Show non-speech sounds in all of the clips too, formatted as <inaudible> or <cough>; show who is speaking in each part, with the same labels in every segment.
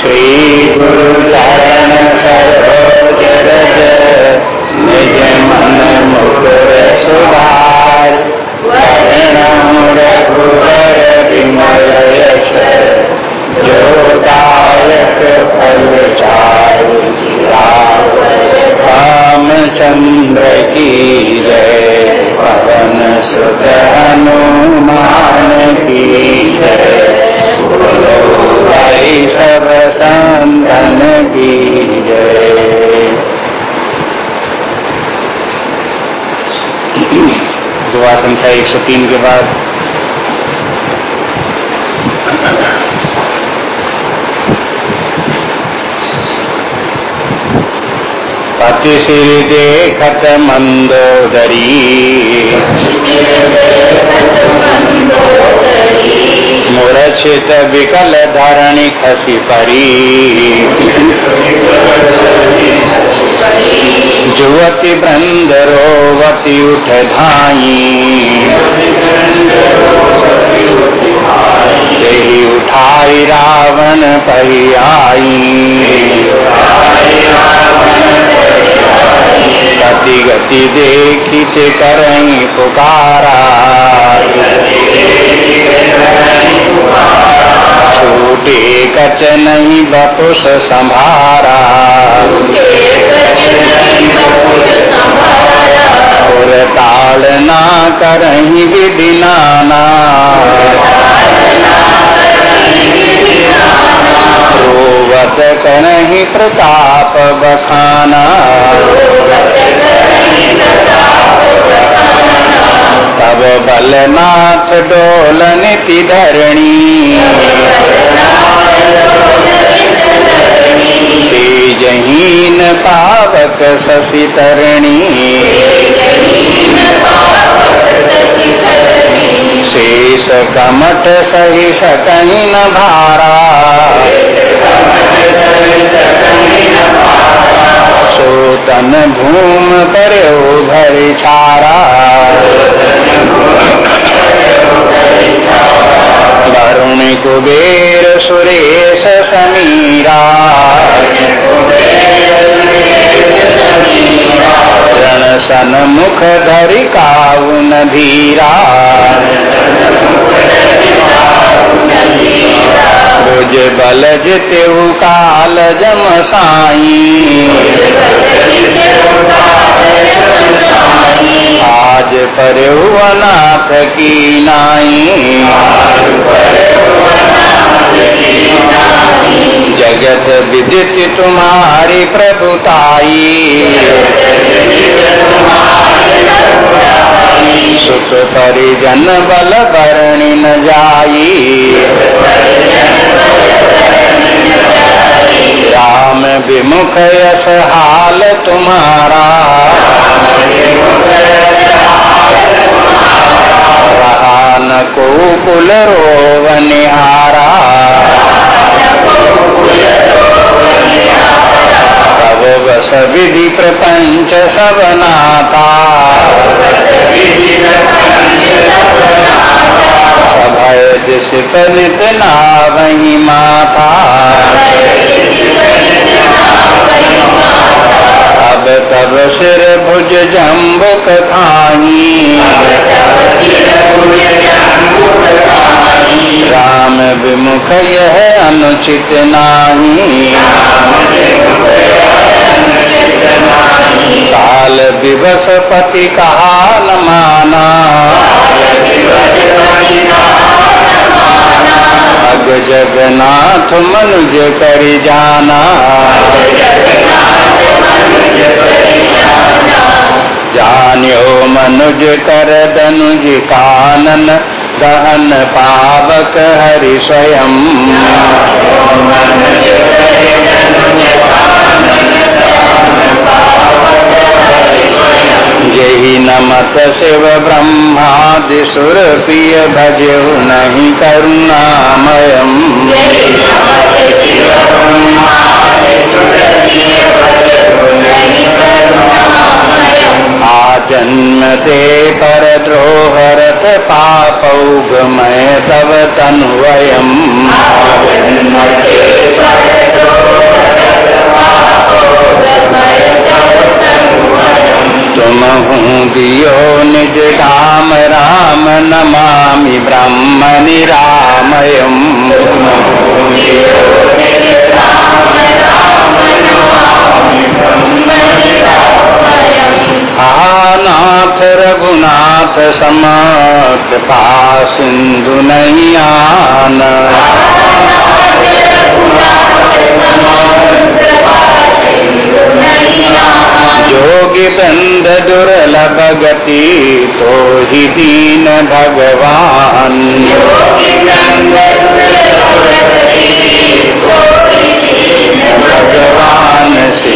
Speaker 1: श्री गुरु बाद सिर देखत मंदोदरी मूर्छित विकल धरणि खसी परी। जुवती बृंद रोवती उठ धाई। यही उठाई रावण पही आई गति गति देखी से करई पुकारा। छूटे कच नहीं बपुष संभारा। और ताल ना करही विधि नाना रोवत करही प्रताप बखाना। तब बलनाथ डोलन की धरणी तेजहीन पावक शशि तरणी। शेष कमट सही सकही न भारा। सोतन भूम पर भर छारा वरुण कुबेर सुरेश समीरा। रण सन मुख धरि भुज बल जितेऊ काल जम साई आज परहु अनाथ की नाई। जगत विदित तुम्हारी प्रभुताई। सुख परिजन बल बरणी न जाई। राम विमुख यस हाल तुम्हारा। रहा न को कुल रोवनिहारा तब बस विधि प्रपंच सब नाता सभय जिस नित नावही माता अब तब सिर भुज जम्बुक खाई विमुख यह अनुचित नाही काल विवश पति कहा न माना। अग जगन्नाथ मनुज कर जाना। जान्यो मनुज कर दनुज कानन। दहन पावक हरि स्वयं। यही नमत शिव ब्रह्मादि सुर प्रिय भजो नहीं करुणामयम। आजन्म दे पर द्रोहरत पापौग मैं तव तन्वयम। तुम हूँ दियो निज धाम राम नमामि ब्रह्म निरामयम आनाथ रघुनाथ सम कृपा सिंधु नहीं आन। जोगी बंद दुर्लभ गति तो ही दीन भगवान। भगवान सियावर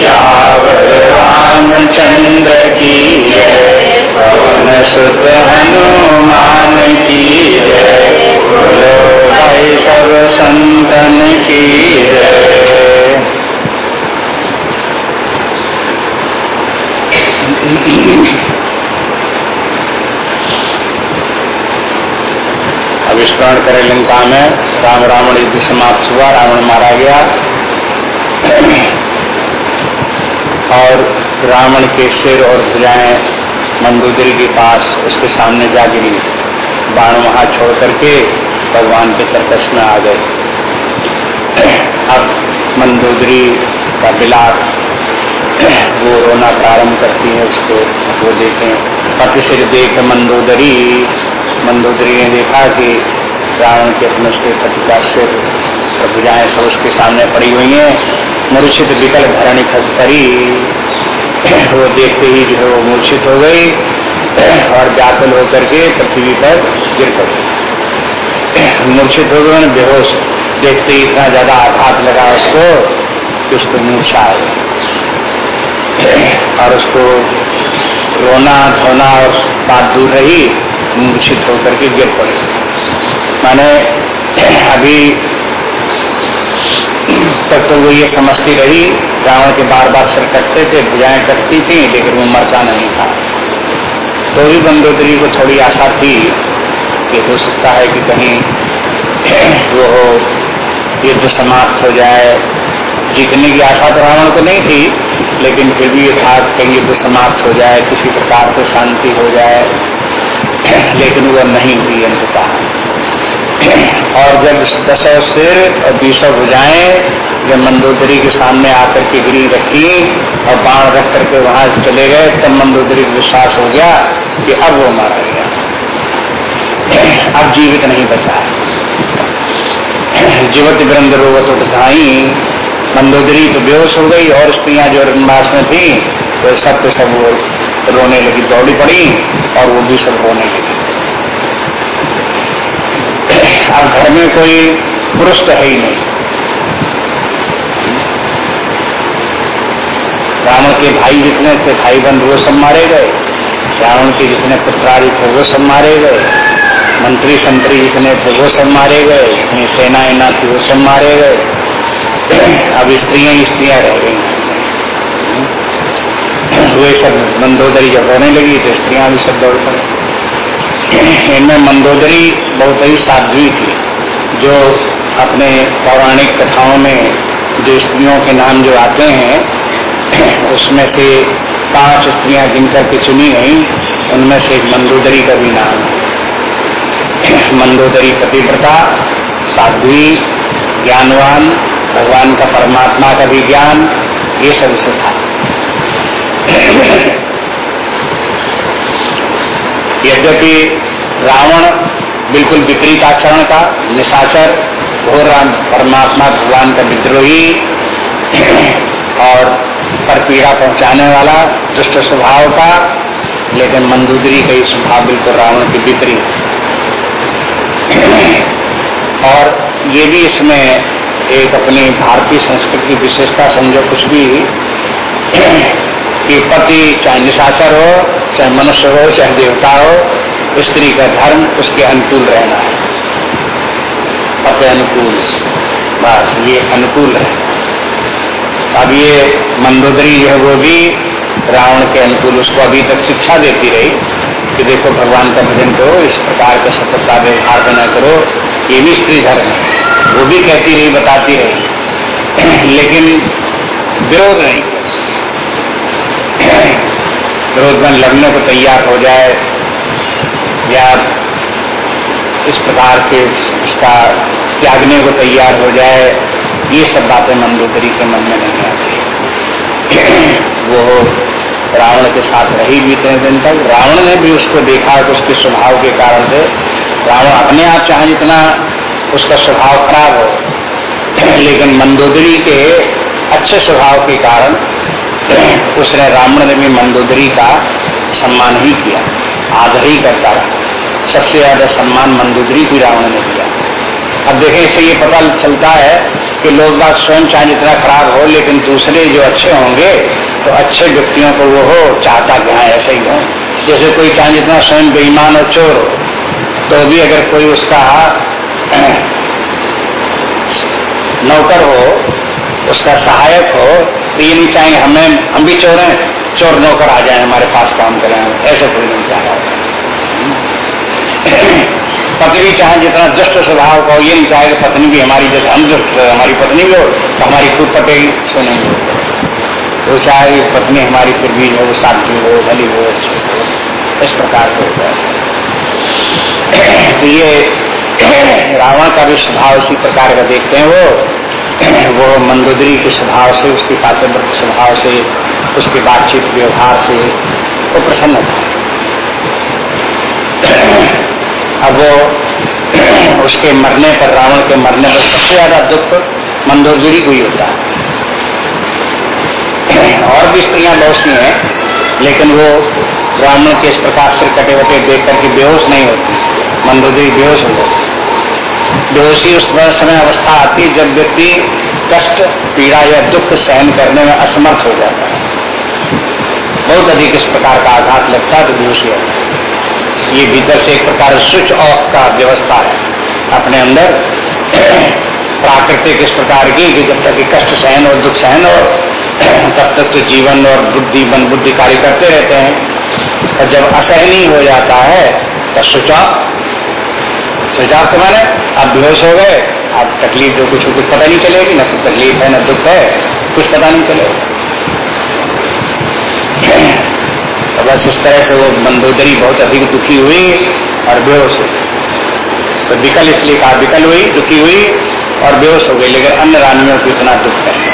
Speaker 1: रामचंद्र की पवन सुत हनुमान की सब संतन की स्मरण करें लंका में। राम रावण युद्ध समाप्त हुआ, रावण मारा गया। और रावण के सिर और भुजाएँ मंदोदरी के पास उसके सामने जा गिरी। बाण वहाँ छोड़ करके भगवान के तरकश में आ गए। अब मंदोदरी का बिलाप वो रोना प्रारंभ करती है उसको, वो देखें। पति सिर देख मंदोदरी मंदोदरी ने देखा कि रावण के अपने उसके पति का सिर और भुजाएँ सब उसके सामने पड़ी हुई हैं। मूर्छित विकल धरणी करी वो देखते ही जो है वो मूर्छित हो गई और व्याकुल होकर के पृथ्वी पर गिर पड़ी। मूर्छित हो गए बेहोश। देखते ही इतना ज़्यादा आघात लगा उसको कि उसको मूर्छा आ गई और उसको रोना, धोना और बात दूर रही, मूर्छित होकर के गिर पड़े। माने अभी तक तो वो ये समझती रही रावण के बार बार सर कटते थे भुजाएँ कटती थी, लेकिन वो मरता नहीं था। तो भी बंदोदरी को थोड़ी आशा थी कि हो सकता है कि कहीं वो युद्ध समाप्त हो जाए। जीतने की आशा तो रावण को नहीं थी, लेकिन फिर भी ये था कहीं युद्ध समाप्त हो जाए, किसी प्रकार से शांति हो जाए। लेकिन वह नहीं हुई अंततः। और जब दसों सिर और बीसों भुजाएँ जब मंदोदरी के सामने आकर के गिरी रखी और बाढ़ रख करके वहाँ चले गए, तब मंदोदरी को विश्वास हो गया कि अब वो मारा गया। अब जीवित नहीं बचा। जीवत वृंद रोवत उठाई मंदोदरी तो बेहोश हो गई और स्त्रियाँ जो रनवास में थी तो सब के सब वो रोने लगी, दौड़ी पड़ी और वो भी सब रोने लगी। अब घर में कोई पुरुष तो है ही नहीं। रावण के भाई जितने थे भाई बंधु वो सब मारे गए। रावण के जितने पुत्रारी थे, वो सब मारे गए। मंत्री, संतरी जितने थे, वो सब मारे गए। जितनी सेना इना थी, वो सब मारे गए। अब स्त्रियाँ स्त्रियाँ रह गई। वे सब मंदोदरी जब रहने लगी तो स्त्रियाँ भी सब दौड़ पड़ी। इनमें मंदोदरी बहुत ही साध्वी थी, जो अपने पौराणिक कथाओं में जो स्त्रियों के नाम जो आते हैं, उसमें से पाँच स्त्रियाँ गिनकर के चुनी गई उनमें से मंदोदरी का भी नाम मंदोदरी पतिव्रता, साध्वी, ज्ञानवान, भगवान का परमात्मा का भी ज्ञान, ये सब था। यद्यपि रावण बिल्कुल विपरीत आचरण का निशाचर घोर परमात्मा भगवान का विद्रोही <clears throat> और पर पीड़ा पहुँचाने वाला दुष्ट स्वभाव का लेकिन मंदूदरी का ही स्वभाव बिल्कुल रावण के विपरीत <clears throat> और ये भी इसमें एक अपनी भारतीय संस्कृति की विशेषता समझो कुछ भी <clears throat> कि पति चाहे निशाचर हो चाहे मनुष्य हो, चाहे देवता हो, स्त्री का धर्म उसके अनुकूल रहना है। पति अनुकूल बस, ये अनुकूल है। अब ये मंदोदरी जो है, वो भी रावण के अनुकूल, उसको अभी तक शिक्षा देती रही कि देखो भगवान का भजन करो, इस प्रकार का सतर्कता व्यवहार न करो, ये भी स्त्री धर्म है। वो भी कहती रही, बताती रही। <clears throat> लेकिन विरोध नहीं। विरोध में लड़ने को तैयार हो जाए, या इस प्रकार के उसका त्यागने को तैयार हो जाए, ये सब बातें मंदोदरी के मन में नहीं आती <clears throat> वो रावण के साथ रही भी इतने दिन तक, रावण ने भी उसको देखा कि उसके स्वभाव के कारण से रावण अपने आप चाहे जितना उसका स्वभाव खराब हो, <clears throat> लेकिन मंदोदरी के अच्छे स्वभाव के कारण उसने रावण ने भी मंदोदरी का सम्मान ही किया, आदर ही करता रहा। सबसे ज़्यादा सम्मान मंदोदरी को रावण ने किया अब देखें, इससे ये पता चलता है कि लोग बात स्वयं चाहे जितना खराब हो, लेकिन दूसरे जो अच्छे होंगे तो अच्छे व्यक्तियों को वो हो, चाहता कि हाँ ऐसे ही हो। जैसे कोई चाहे जितना स्वयं बेईमान और चोर हो तो भी अगर कोई उसका, <clears throat> नौकर हो, उसका सहायक हो तो ये नहीं चाहेंगे, हमें हम भी चोर हैं, चोर नौकर आ जाए, हमारे पास काम करें, ऐसे कोई नहीं चाह रहा पत्नी चाहे जितना दुष्ट स्वभाव का हो, ये नहीं चाहे कि पत्नी भी हमारी जैसे हम दुष्ट हमारी पत्नी हो तो हमारी खुद पटेगी सुनेंगे वो चाहे पत्नी हमारी फिर भी हो साध्वी हो, भली हो, अच्छी हो, इस प्रकार के होता है। तो ये रावण का भी स्वभाव इसी प्रकार का देखते हैं वो। वो मंदोदरी के स्वभाव से, उसके पात्र स्वभाव से, उसके बातचीत व्यवहार से वो प्रसन्न था। अब वो उसके मरने पर, रावण के मरने पर सबसे ज़्यादा दुख मंदोदरी को ही होता है। और भी स्त्रियाँ बहुत सी हैं, लेकिन वो ब्राह्मण के इस प्रकार से कटे वटे देख करके बेहोश नहीं होती। मंदोदरी बेहोश हो जाती। बेहोशी उस समय अवस्था आती जब व्यक्ति कष्ट, पीड़ा या दुख सहन करने में असमर्थ हो जाता है। बहुत अधिक इस प्रकार का आघात लगता है तो बेहोशी होता है। ये भीतर से एक प्रकार स्विच ऑफ़ का व्यवस्था है। अपने अंदर <clears throat> प्राकृतिक इस प्रकार की कि जब तक कष्ट सहन और दुख सहन और तब तक तो जीवन और बुद्धि मन बुद्धि कार्य करते रहते हैं। और जब असहनीय हो जाता है तो सुचाप के माने आप बेहोश हो गए, आप तकलीफ़ जो कुछ कुछ पता नहीं चलेगी, ना कुछ तकलीफ़ है, ना दुख है, कुछ पता नहीं चलेगा। <clears throat> तो बस इस तरह से वो मंदोदरी बहुत अधिक दुखी हुई और बेहोश हुई तो विकल इसलिए कहा, विकल हुई, दुखी हुई और बेहोश हो गई, लेकिन अन्य रानियों को इतना दुख है।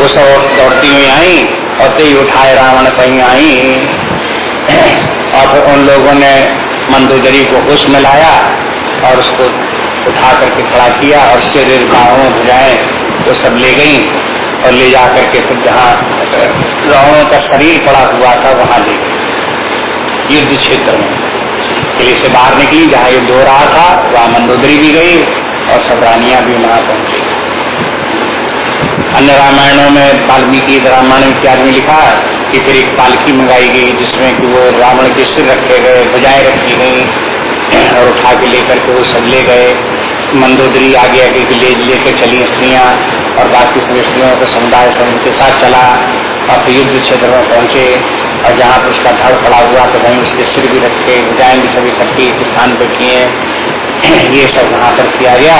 Speaker 1: वो सब दौड़ती हुई आई और ते उठाए, रावण कहीं आई। और <clears throat> उन लोगों ने मंदोदरी को होश में लाया और उसको उठा करके खड़ा किया और शरीर बाहों भुजाएँ वो सब ले गई और ले जा करके फिर जहाँ रावणों का शरीर पड़ा हुआ था, वहाँ ले गई। युद्ध क्षेत्र में। किले से बाहर निकली, जहाँ युद्ध हो रहा था, वहाँ मंदोदरी भी गई और सब रानियाँ भी वहाँ पहुँची। अन्य रामायणों में वाल्मीकि रामायण इत्यादि में लिखा कि फिर एक पालकी मंगाई गई, जिसमें कि वो रावण के सिर रखे गए, भुजाएँ रखी गई और उठा के लेकर के वो सब ले गए। मंदोदरी आगे आगे ले, लेकर चली स्त्रियाँ और बाकी सब स्त्रियों का समुदाय सब उनके साथ चला और युद्ध क्षेत्र में पहुँचे और जहाँ पर उसका धड़ पड़ा हुआ तो वहीं उसके सिर भी रखे भुजाएँ भी सभी इकट्ठी स्थान पर किए। <clears throat> ये सब वहाँ पर किया गया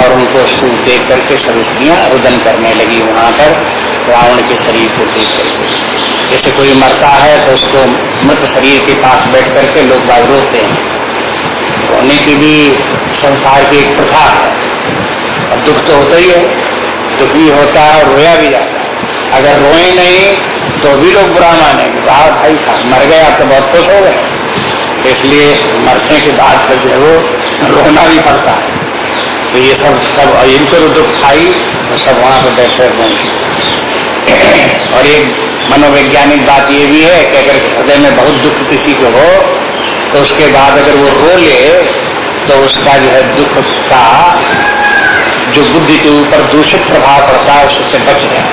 Speaker 1: और उनको सूख देख करके सब स्त्रियाँ रुदन करने लगी वहाँ पर रावण के शरीर को देख करके। जैसे कोई मरता है तो उसको मृत शरीर के पास बैठ करके लोग बाग रोते हैं। रोने की भी संसार की एक प्रथा है। अब दुख तो होता ही है, दुख भी होता है और रोया भी जाता है। अगर रोए नहीं तो भी लोग बुरा मानेंगे। वाह भाई साहब, मर आप तो बहुत खुश हो गए। इसलिए मरने के बाद फिर जो है वो रोना भी पड़ता है। तो ये सब सब इनको तो दुख खाई तो सब वहाँ पर बैठे होंगे और एक मनोवैज्ञानिक बात ये भी है कि अगर हृदय में बहुत दुख किसी को हो तो उसके बाद अगर वो रो ले तो उसका जो है दुख का, जो बुद्धि के ऊपर दूषित प्रभाव पड़ता है, उससे बच गया।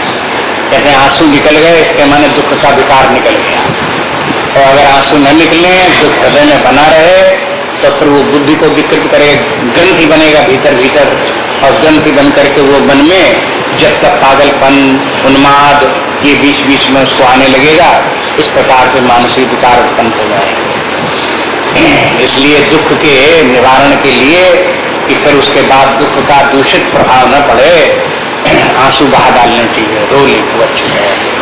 Speaker 1: कहते आँसू निकल गए, इसके माने दुख का विकार निकल गया। और अगर आँसू न निकले दुख हृदय में बना रहे तो फिर वो बुद्धि को विकृत करे ग्रंथि बनेगा भीतर भीतर, और ग्रंथि बन करके वो मन में, जब तक पागलपन, उन्माद, ये बीच बीच में उसको आने लगेगा, इस प्रकार से मानसिक विकार उत्पन्न हो जाएगा। इसलिए दुख के निवारण के लिए कि फिर उसके बाद दुख का दूषित प्रभाव न पड़े, आँसू बहा डालने चाहिए, रो ले, वो अच्छी है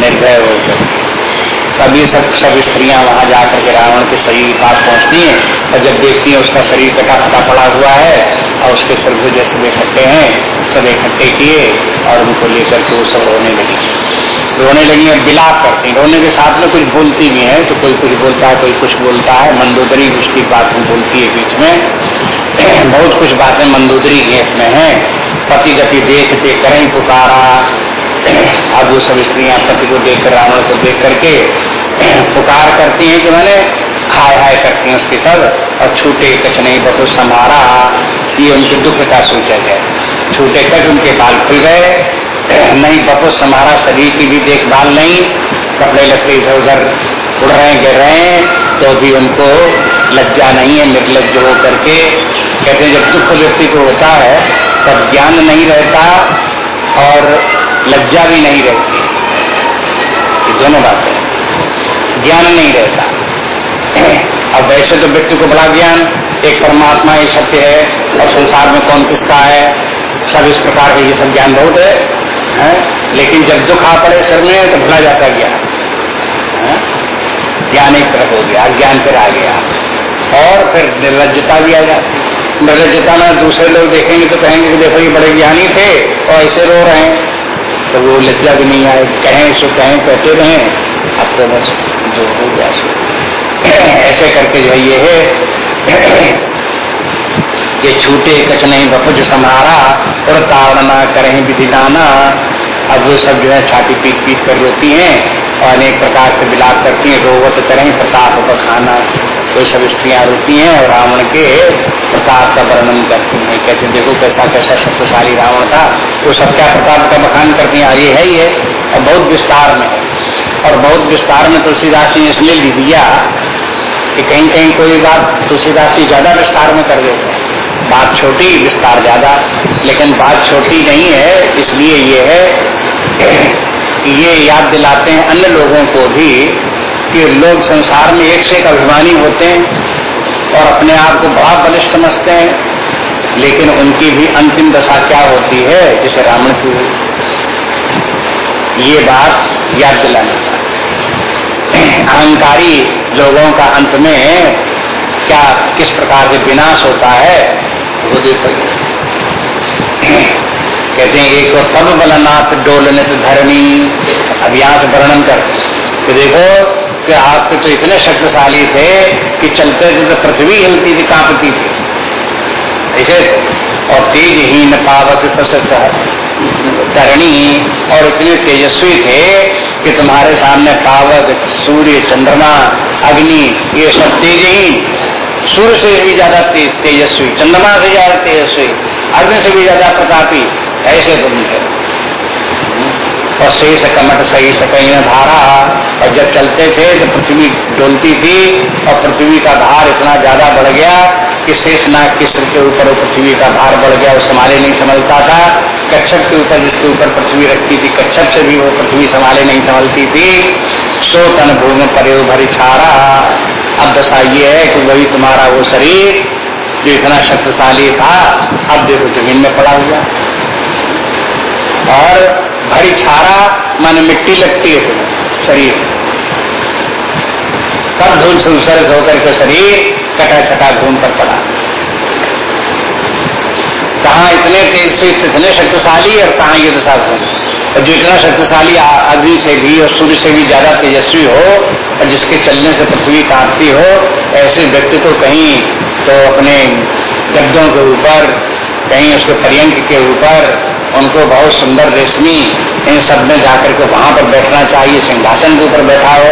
Speaker 1: निर्भय हो ये सब सब स्त्रियाँ वहाँ जाकर के रावण के शरीर के पास पहुँचती हैं, और जब देखती हैं उसका शरीर कटा फटा पड़ा हुआ है, और उसके सर सिर जैसे इकट्ठे हैं, सब इकट्ठे किए, और उनको लेकर के वो सब रोने लगी। रोने लगी और बिलाप करती रोने के साथ में कुछ बोलती भी है तो कोई कुछ बोलता है, कोई कुछ बोलता है। मंदोदरी उसकी बात भी बोलती है बीच में। <clears throat> बहुत कुछ बातें मंदोदरी की इसमें है। पति गति देखते करें पुकारा। <clears throat> अब वो सब स्त्रियाँ पति को देखकर रावण को देख करके <clears throat> पुकार करती हैं कि मैंने हाय हाय करती हैं उसके सब, और छूटे कच नहीं, बहुत समारा ये उनके दुख का सूचक है। छूटे कच उनके बाल खुल गए। नहीं बहुत समारा शरीर की भी देखभाल नहीं। कपड़े लकड़े इधर उधर उड़ रहे गिर रहे हैं तो भी उनको लज्जा नहीं है निर्लज हो करके कहते हैं जब दुख व्यक्ति को होता है तब ज्ञान नहीं रहता और लज्जा भी नहीं रहती। ये दोनों बातें ज्ञान नहीं रहता। अब वैसे तो व्यक्ति को बड़ा ज्ञान एक परमात्मा ही सत्य है और संसार में कौन किसका है सब इस प्रकार का ये सब ज्ञान बहुत है, है? लेकिन जब दुख आ पड़े सर में तो भुला जाता ज्ञान ज्ञान एक तरफ़ हो गया, ज्ञान फिर आ गया। और फिर निर्लजता भी आ जाती। निर्लजता में दूसरे लोग देखेंगे तो कहेंगे कि देखो ये बड़े ज्ञानी थे, और ऐसे रो रहे हैं। तो वो लज्जा भी नहीं आए, कहें सो कहें, कहते रहे। अब तो बस जो हो गया सो। ऐसे करके जो ये है। ये छूटे कछ नहीं बपुज समारा और ताड़ना करें विधि दाना अब वो सब जो है छाती पीट पीट कर रोती हैं और अनेक प्रकार से विलाप करती हैं, रोवत करें प्रताप बखाना कोई सब स्त्रियाँ रोती हैं और रावण के प्रताप का वर्णन करती हैं। कहते देखो कैसा कैसा शक्तिशाली रावण था, वो सब क्या प्रताप का बखान करती हैं? ये है ही है। और बहुत विस्तार में और बहुत विस्तार में तुलसीदास जी ने इसलिए लिख दिया कि कहीं कहीं कोई बात तुलसीदास जी ज़्यादा विस्तार में कर देते हैं। बात छोटी, विस्तार ज़्यादा। लेकिन बात छोटी नहीं है, इसलिए ये है ये याद दिलाते हैं अन्य लोगों को भी कि लोग संसार में एक से एक अभिमानी होते हैं और अपने आप को बड़ा बलिष्ठ समझते हैं, लेकिन उनकी भी अंतिम दशा क्या होती है, जैसे रावण की ये बात याद दिलाना अहंकारी लोगों का अंत में क्या, किस प्रकार से विनाश होता है, वो देखो। कहते हैं, एक और तब बलनाथ डोलने तो धरणी, अब यहाँ से वर्णन कर। कि देखो कि आप तो इतने शक्तिशाली थे कि चलते थे तो पृथ्वी हिलती थी, कांपती थी। ऐसे और तेज ही न पावक सशक्त धरणी और इतने तेजस्वी थे कि तुम्हारे सामने पावक, सूर्य, चंद्रमा, अग्नि, ये सब तेज ही सूर्य से भी ज़्यादा तेजस्वी, चंद्रमा से ज़्यादा तेजस्वी, अग्नि से भी ज़्यादा प्रतापी। ऐसे तुम थे। और शेष कमट सही सकई में धारा, और जब चलते थे तो पृथ्वी डोलती थी, और पृथ्वी का भार इतना ज़्यादा बढ़ गया कि शेष नाग के सिर के ऊपर पृथ्वी का भार बढ़ गया, वो संभाले नहीं, संभलता था। कच्छप के ऊपर, जिसके ऊपर पृथ्वी रखती थी, कच्छप से भी वो पृथ्वी संभाले नहीं, संभलती थी। सो तन भूमि पर भरी छारा। अब दशा ये है कि वही तुम्हारा वो शरीर, जो इतना शक्तिशाली था, अब देखो ज़मीन में पड़ा हुआ। और भरी छारा माने मिट्टी लगती है शरीर। कब धूल से होकर के शरीर कटा कटा धूम पर पड़ा। कहा इतने तेज से, इतने शक्तिशाली और कहा ये दशा धूम और जो इतना शक्तिशाली अग्नि से भी और सूर्य से भी ज़्यादा तेजस्वी हो, और जिसके चलने से पृथ्वी काटती हो, ऐसे व्यक्ति को कहीं तो अपने गद्दों के ऊपर, कहीं उसके पर्यंक के ऊपर उनको बहुत सुंदर रेशमी इन सब में जाकर के वहाँ पर बैठना चाहिए, सिंहासन के ऊपर बैठा हो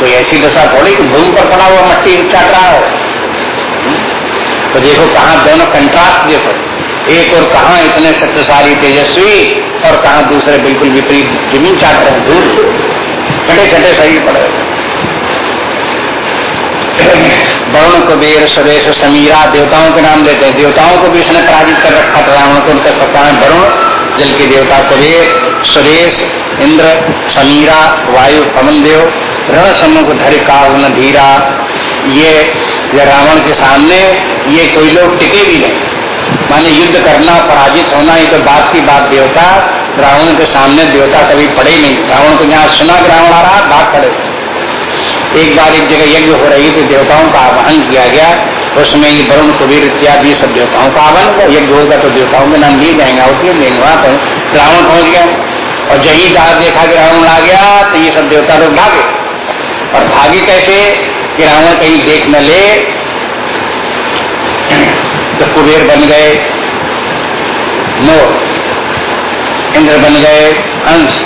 Speaker 1: तो ऐसी दशा थोड़ी कि भूमि पर पड़ा हुआ मट्टी चाट रहा हो? तो देखो कहा दोनों कंट्रास्ट देखो। एक और कहा इतने शक्तिशाली, तेजस्वी और कहा दूसरे बिल्कुल विपरीत ज़मीन चाट रहे दूर कटे कटे सही पड़े वरुण कुबेर सुरेश समीरा देवताओं के नाम लेते हैं। देवताओं को भी इसने पराजित कर रखा था रावण को उनका सप्ताह वरुण, जल के देवता कुबेर सुरेश इंद्र, समीरा, वायु, पवन देव, रण सम्मुख धर कावन धीरा। ये रावण के सामने ये कोई लोग टिके भी नहीं। माने युद्ध करना, पराजित होना, ये तो बात की बात देवता, रावण के सामने देवता कभी पड़े नहीं। रावण को जहाँ सुना कि रावण आ रहा बात पड़े। एक बार एक जगह यज्ञ हो रही थी, देवताओं का आवाहन किया गया, उसमें ये वरुण, कुबीर इत्यादि सब देवताओं का आह्वान हुआ। यज्ञ होगा तो देवताओं के नाम लिए जाएँगे क्यों लेंगे वहाँ पर रावण पहुँच गया। और जही कहा देखा कि रावण आ गया तो ये सब देवता लोग भागे। और भागे कैसे? कि रावण कहीं देख न ले तो कुबेर बन गए, मोर, इंद्र बन गए अंश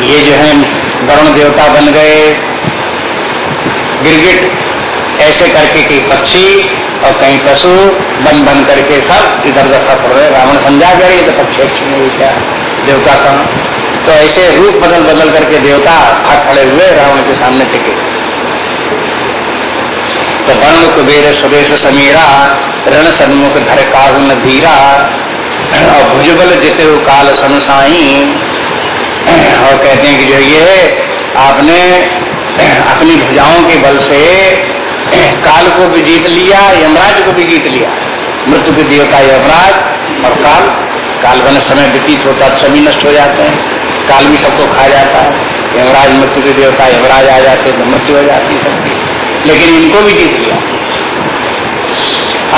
Speaker 1: ये जो है, वरुण देवता बन गए। गिरगिट ऐसे करके कहीं पक्षी और कहीं पशु, बन बन करके सब इधर उधर पड़ रहे। रावण समझा गया, ये तो पक्षी अच्छी नहीं क्या? देवता कहा? तो ऐसे रूप बदल बदल करके देवता हाथ खड़े हुए रावण के सामने टिके। तो वर्ण कुबेर सुरेश समीरा, रण सन्मुख धर काहू धीरा, और भुजबल जिते काल सनसाई और कहते हैं कि जो ये आपने अपनी भुजाओं के बल से काल को भी जीत लिया, यमराज को भी जीत लिया। मृत्यु के देवता यमराज और काल। काल बने समय व्यतीत होता तो सभी नष्ट हो जाते हैं। काल भी सबको खा जाता है। यमराज मृत्यु के देवता, यमराज आ जाते हैं तो मृत्यु हो जाती है सबकी। लेकिन इनको भी जीत लिया।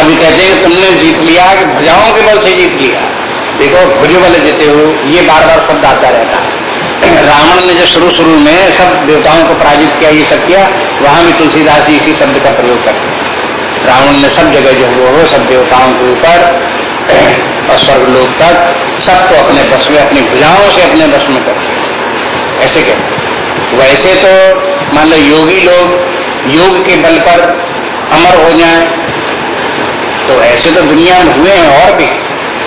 Speaker 1: अभी कहते हैं तुमने जीत लिया कि भुजाओं के बल से जीत लिया। देखो बल जीते हो, ये बार बार शब्द आता रहता है। रावण ने जो शुरू शुरू में सब देवताओं को पराजित किया, ये सब किया, वहाँ भी तुलसीदास जी इसी शब्द का प्रयोग करते रावण ने सब जगह जो वो हो सब देवताओं के ऊपर और स्वर्ग लोग तक सबको अपने बस में, अपनी भुजाओं से अपने बस में कर ऐसे कहते वैसे तो मान लो योगी लोग योग के बल पर अमर हो जाए तो ऐसे तो दुनिया में हुए हैं और भी।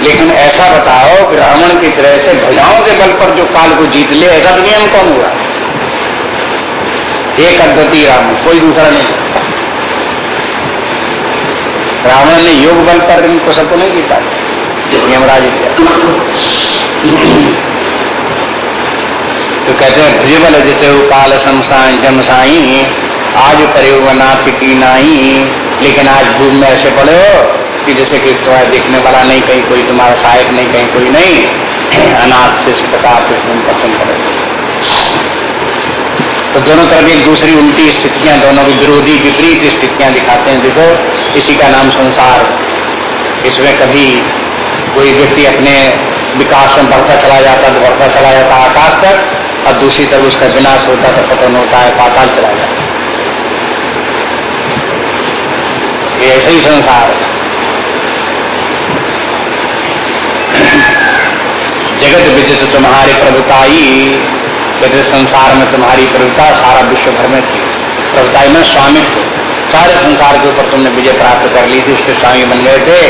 Speaker 1: लेकिन ऐसा बताओ रावण की तरह से भुजाओं के बल पर जो काल को जीत ले, ऐसा दुनिया में कौन हुआ? एक अद्वितीय रावण, कोई दूसरा नहीं। रावण ने योग बल पर इनको सबको नहीं जीता। यमराज तो कहते हैं भुज बल जीते हो काल शमसाई जमसाई आज प्रयोग नाथ की नाई, लेकिन आज भूम में ऐसे पड़े हो। कि जैसे कि तुम्हारा देखने वाला नहीं, कहीं कोई तुम्हारा सहायक नहीं, कहीं कोई नहीं, अनाथ से इस प्रकार से तुम पसंद करो। तो दोनों तरफ़ एक दूसरी उल्टी स्थितियाँ, दोनों की विरोधी विपरीत स्थितियाँ दिखाते हैं। देखो, इसी का नाम संसार। इसमें कभी कोई व्यक्ति अपने विकास में बढ़ता चला जाता तो बढ़ता चला जाता आकाश तक और दूसरी तरफ़ उसका विनाश होता तो पतन होता है, पाताल चला जाता। ऐसा ही संसार है। जगत विदित तुम्हारी प्रभुताई कहते संसार में तुम्हारी प्रभुता सारा विश्व भर में थी। प्रभुताई में स्वामित्व सारे संसार के ऊपर तुमने विजय प्राप्त कर ली थी उसके स्वामी बन गए थे।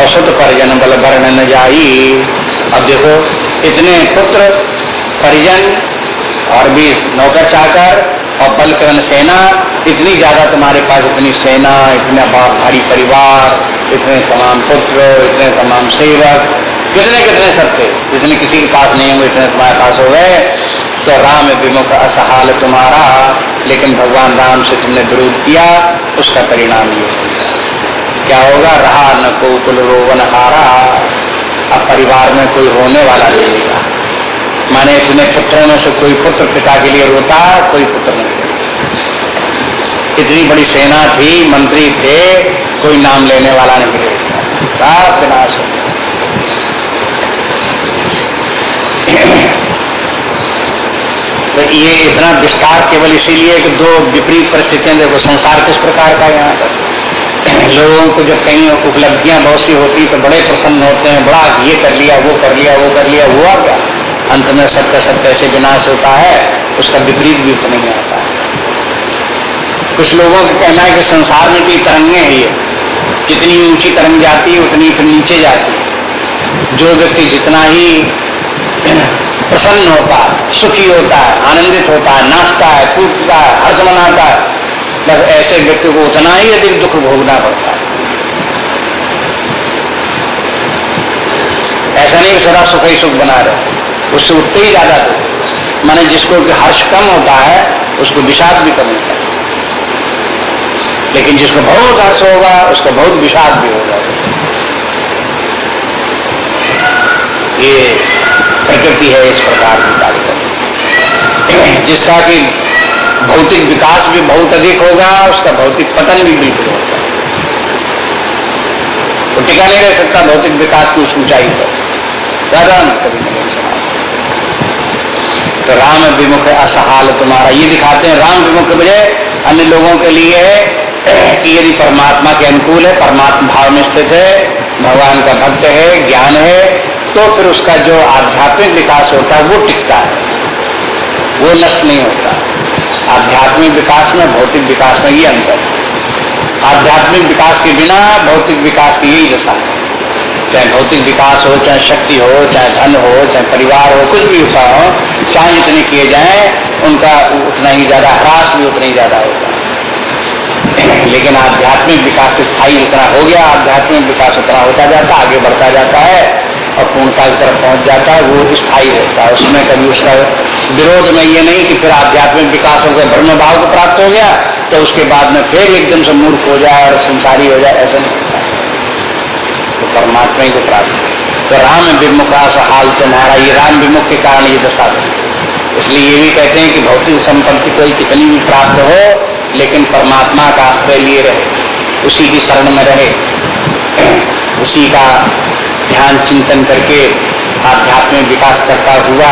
Speaker 1: और सुत परिजन बल वर्ण न जाई। अब देखो, इतने पुत्र, परिजन, और भी नौकर चाकर, और बलकरण सेना, इतनी ज़्यादा तुम्हारे पास इतनी सेना, इतना भारी परिवार, इतने तमाम पुत्र, इतने तमाम सेवक कितने कितने सब थे? जितने किसी के पास नहीं होंगे, इतने तुम्हारे पास हो गए। तो राम विमुख असहाल तुम्हारा, लेकिन भगवान राम से तुमने विरोध किया, उसका परिणाम ये क्या होगा? रहा न को कुल रोवन हारा, अब परिवार में कोई होने वाला नहीं रहेगा माने इतने पुत्रों में से कोई पुत्र पिता के लिए रोता, कोई पुत्र नहीं इतनी बड़ी सेना थी, मंत्री थे, कोई नाम लेने वाला नहीं रहेगा विनाश हो तो ये इतना विस्तार केवल इसीलिए कि दो विपरीत परिस्थितियाँ, देखो संसार किस प्रकार का यहाँ पर। <clears throat> लोगों को जब कहीं उपलब्धियाँ बहुत सी होती तो बड़े प्रसन्न होते हैं, बड़ा ये कर लिया, वो कर लिया, वो कर लिया, हुआ क्या? अंत में सबका सब कैसे विनाश होता है, उसका विपरीत भी उतना ही आता है। कुछ लोगों का कहना है कि संसार में भी तरंगे हैं ये। जितनी ऊँची तरंग जाती है, उतनी नीचे जाती है। जो व्यक्ति जितना ही प्रसन्न होता है, सुखी होता है, आनंदित होता है, नाचता है, कूदता है, हर्ष मनाता है। बस ऐसे व्यक्ति को उतना ही अधिक दुख भोगना पड़ता है। ऐसा नहीं सदा सुख ही सुख बना रहे। उससे उठते ही ज़्यादा दुख। माने जिसको हर्ष कम होता है, उसको विषाद भी कम होता है। लेकिन जिसको बहुत हर्ष होगा, उसको बहुत विषाद भी होगा। ये प्रकृति है, इस प्रकार की कार्य जिसका कि भौतिक विकास भी बहुत अधिक होगा, उसका भौतिक पतन भी बिल्कुल होगा। वो टिका नहीं रह सकता, भौतिक विकास की उस ऊंचाई पर। ज़्यादा कभी तो राम विमुख असहाल तुम्हारा, ये दिखाते हैं, राम विमुख बजाय अन्य लोगों के लिए कि यदि परमात्मा के अनुकूल है, परमात्मा भाव में स्थित है, भगवान का भक्त है, ज्ञान है तो फिर उसका जो आध्यात्मिक विकास होता है, वो टिकता है। वो नष्ट नहीं होता। आध्यात्मिक विकास में, भौतिक विकास में ये अंतर आध्यात्मिक विकास के बिना भौतिक विकास की यही दशा है। चाहे भौतिक विकास हो, चाहे शक्ति हो, चाहे धन हो, चाहे परिवार हो, कुछ भी उपाय हो, चाहे जितने किए जाए, उनका उतना ही ज़्यादा ह्रास भी उतना ही ज़्यादा होता है। <clears throat> लेकिन आध्यात्मिक विकास स्थायी जितना हो गया, आध्यात्मिक विकास उतना होता जाता, आगे बढ़ता जाता है। और पूर्णता की तरफ़ पहुँच जाता है, वो स्थायी रहता है। उसमें कभी उसका विरोध में ये नहीं कि फिर आध्यात्मिक विकास हो गया ब्रह्म भाव को प्राप्त हो गया तो उसके बाद में फिर एकदम से मूर्ख हो जाए और संसारी हो जाए, ऐसा नहीं होता। तो परमात्मा ही को प्राप्त हो। तो राम विमुखा हाल तुम्हारा, ये राम विमुख के कारण ये दशा इसलिए ये भी कहते हैं कि भौतिक संपत्ति कोई कितनी भी प्राप्त हो, लेकिन परमात्मा का आश्रय लिए रहे, उसी की शरण में रहे, उसी का ध्यान चिंतन करके आध्यात्मिक विकास करता हुआ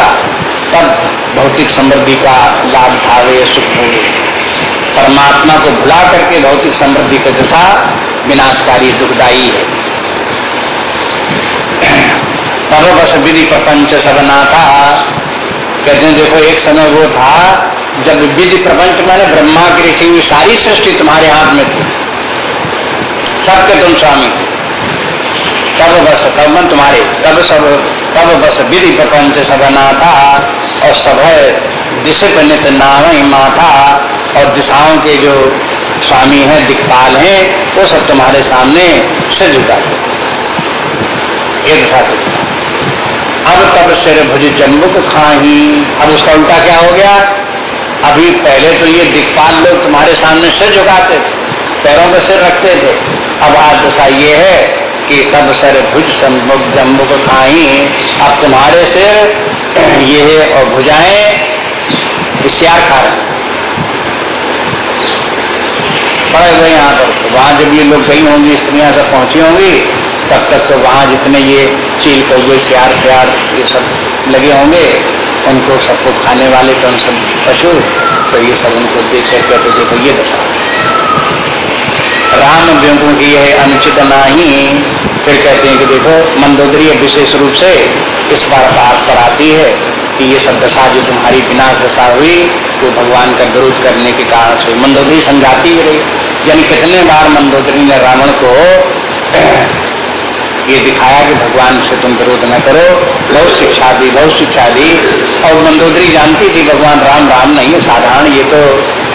Speaker 1: तब भौतिक समृद्धि का लाभ उठावे सुख हो परमात्मा को भुला करके भौतिक समृद्धि की दशा विनाशकारी, दुखदायी है। तब बस विधि प्रपंच सबना था कहते हैं, देखो, एक समय वो था, जब विधि प्रपंच मैंने ब्रह्मा की हुई सारी सृष्टि तुम्हारे हाथ में थी। सबके तुम स्वामी थे। तब बस तब मन तुम्हारे। तब सब तब बस विधि प्रपंच सबना था और सब दिशनित नाम माथा और दिशाओं के जो स्वामी हैं, दिक्पाल हैं, वो सब तुम्हारे सामने सिर झुकाते ये दशा अब तब सिर भुज जम्बुक खाही। अब उसका उल्टा क्या हो गया? अभी पहले तो ये दिक्पाल लोग तुम्हारे सामने सिर झुकाते थे, पैरों पर सिर रखते थे। अब आज दशा ये है कि तब सर भुज जम्बुक खाई। अब तुम्हारे सिर ये और भुजाएँ इश्यार खा रहे पड़े गए यहाँ पर। वहाँ जब ये लोग गई होंगी स्त्रियाँ सब पहुँची होंगी, तब तक तो वहाँ जितने ये चील कौए सियार प्यार, ये सब लगे होंगे, उनको सबको खाने वाले तो उन सब पशु तो ये सब उनको देख करके तो देखो ये दशा राम व्यंगों की यह अनुचित नाही। फिर कहते हैं कि देखो, मंदोदरी विशेष रूप से इस बार बात पर आती है कि ये सब दशा जो तुम्हारी विनाश दशा हुई तो भगवान का विरोध करने के कारण से मंदोदरी समझाती ही रही। यानी कितने बार मंदोदरी ने रावण को <clears throat> ये दिखाया कि भगवान से तुम विरोध न करो। बहुत शिक्षा दी, बहुत शिक्षा दी। और मंदोदरी जानती थी, भगवान राम राम नहीं है, साधारण। ये तो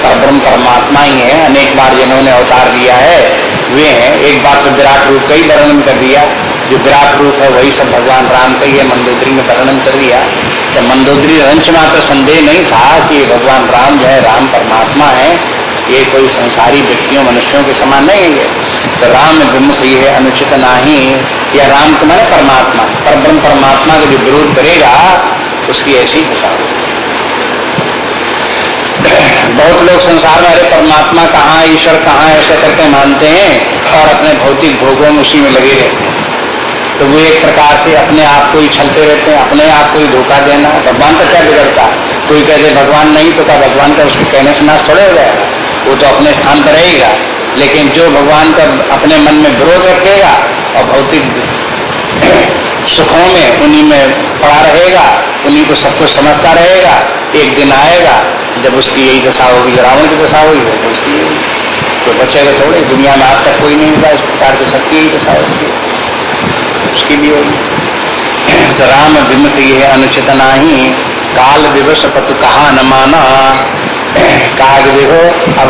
Speaker 1: परब्रह्म परमात्मा ही है अनेक बार जिन्होंने अवतार दिया है, वे हैं। एक बार तो विराट रूप का ही वर्णन कर दिया। जो विराट रूप है, वही सब भगवान राम का ही है, मंदोदरी में वर्णन कर दिया। तो मंदोदरी रंच मात्र संदेह नहीं था कि भगवान राम जो है, राम परमात्मा है। ये कोई संसारी व्यक्तियों, मनुष्यों के समान नहीं है तो राम विमुख ये अनुचित नाही या राम तो मैंने परमात्मा पर ब्रह्म परमात्मा का जो विरोध करेगा, उसकी ऐसी दशा बहुत लोग संसार में, अरे, परमात्मा कहाँ ईश्वर कहाँ ऐसे करके मानते हैं और अपने भौतिक भोगों में उसी में लगे रहते हैं। तो वो एक प्रकार से अपने आप को ही छलते रहते हैं, अपने आप को ही धोखा देना। भगवान का क्या बिगड़ता? कोई कहते भगवान नहीं तो क्या भगवान का उसके कहने से नाश थोड़े हो जाएगा? वो तो अपने स्थान पर रहेगा। लेकिन जो भगवान का अपने मन में विरोध रखेगा और भौतिक सुखों में उन्हीं में पड़ा रहेगा, उन्हीं को सब कुछ समझता रहेगा, एक दिन आएगा जब उसकी यही दशा होगी रावण की दशा होगी तो उसकी तो बचेगा थोड़े, दुनिया में आज तक कोई नहीं हुआ इस प्रकार से सबकी यही दशा होगी उसकी भी होगी तो राम विमुख ये अनुचित ही, काल विवश पत कहा न माना। कहा कि देखो, अब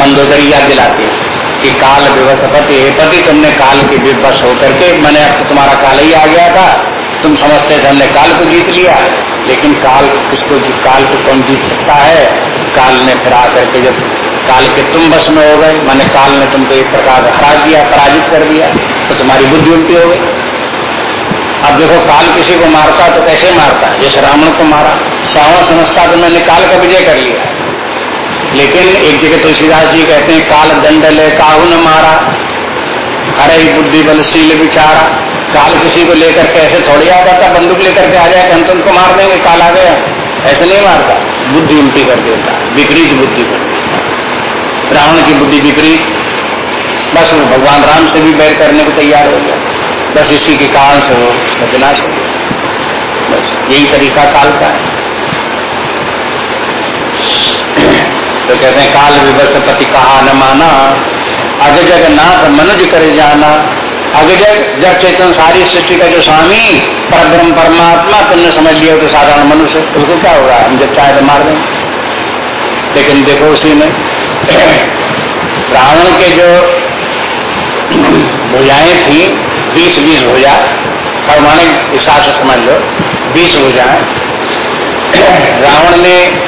Speaker 1: मंदोदरी याद दिलाती कि काल विवश पति हे। पति तुमने काल के विवश होकर के, मैंने अब तो तुम्हारा काल ही आ गया था। तुम समझते थे हमने काल को जीत लिया। लेकिन काल किसको काल को कौन जीत सकता है? काल ने फिर आकर के जब काल के तुम बस में हो गए, मैंने काल ने तुमको एक प्रकार हरा दिया, पराजित कर दिया तो तुम्हारी बुद्धि उल्टी हो गई। अब देखो, काल किसी को मारता तो कैसे मारता? जैसे रावण को मारा सावन समझता तो मैंने काल का विजय कर लिया। लेकिन एक जगह तुलसीदास जी कहते हैं, काल दंड ले काहू ने मारा, हरे बुद्धि बलशील विचारा काल किसी को लेकर के ऐसे थोड़ी आ जाता बंदूक लेकर के आ जाए हम तुमको मार देंगे, काल आ गया। ऐसे नहीं मारता। बुद्धि उल्टी कर देता, विपरीत बुद्धि कर देता। रावण की बुद्धि विपरीत। बस वो भगवान राम से भी बैर करने को तैयार हो गया। बस इसी के कारण से वो उसका विनाश हो गया। बस यही तरीका काल का है। तो कहते हैं, काल विवश पति कहा न माना अग जगन्नाथ मनुज करे जाना। अग जग जग चेतन सारी सृष्टि का जो स्वामी पर ब्रह्म परमात्मा, तुमने समझ लिया तो साधारण मनुष्य, उसको क्या होगा? हम जब चाहे तो मार दें लेकिन देखो उसी में, <clears throat> रावण के जो भुजाएँ थी बीस बीस भुजा, परमाणिक हिसाब से समझ लो, बीस भुजाएँ। <clears throat> रावण ने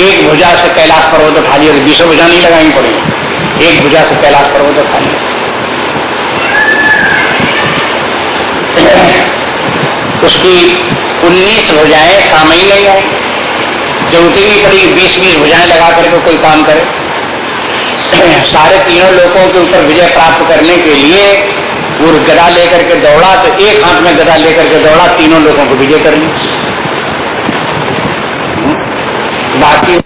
Speaker 1: एक भुजा से कैलाश पर्वत उठा लिया तो बीसों भुजा नहीं लगानी पड़ेगी एक भुजा से कैलाश पर्वत उठा लिया उसकी उन्नीस भुजाएँ काम ही नहीं आए ज़रूरत ही नहीं पड़ी, बीस बीस भुजाएँ लगा करके कोई काम करे। सारे तीनों लोगों के ऊपर विजय प्राप्त करने के लिए वो गदा लेकर के दौड़ा तो एक हाथ में गदा लेकर के दौड़ा, तीनों लोगों को विजय कर ली बाकी